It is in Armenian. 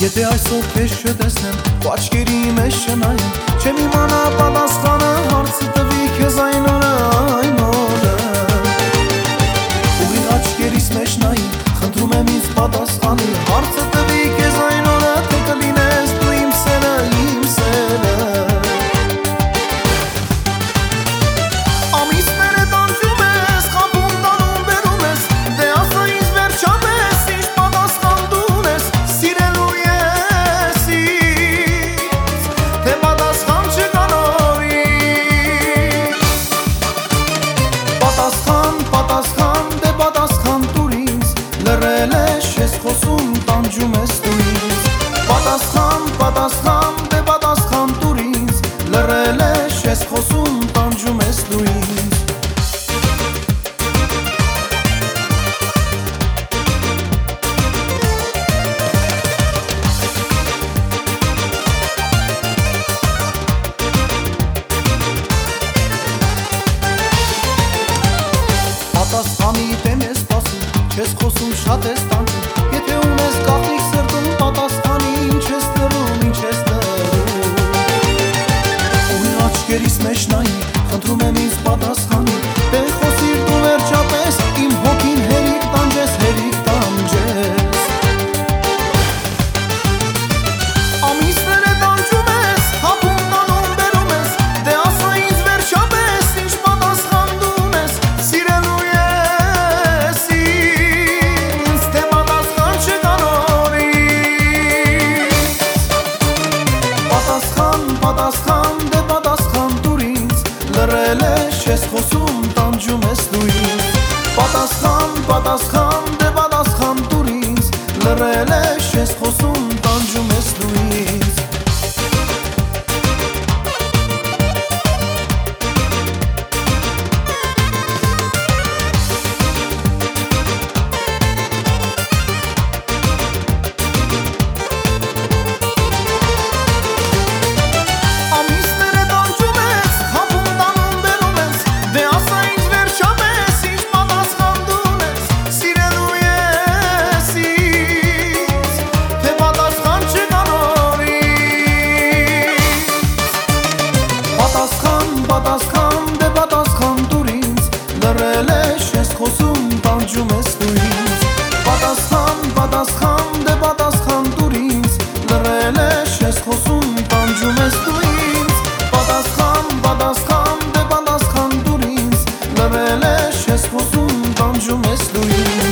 Եթե այսօր քեզ չտեսնեմ, ու աչքերի մեջ չնայեմ, չեմ իմանա պատասխանը, հարցը տվի քեզ այն օրը, այն Չես խոսում շատ ես տանջում պատասխան, դե պատասխան դուրից, լրել ես չես խոսում պատասխան, դե պատասխան դուր ինձ Լրել ես ես խոսում, տանջում ես դու ինձ Պատասխան, պատասխան, դե պատասխան դուր ինձ Լրել ես ես խոսում, տանջում ես դու ինձ Պատասխան, պատասխան, դե պատասխան դուր ինձ Լրել ես ես խոսում, տանջում ես դու ինձ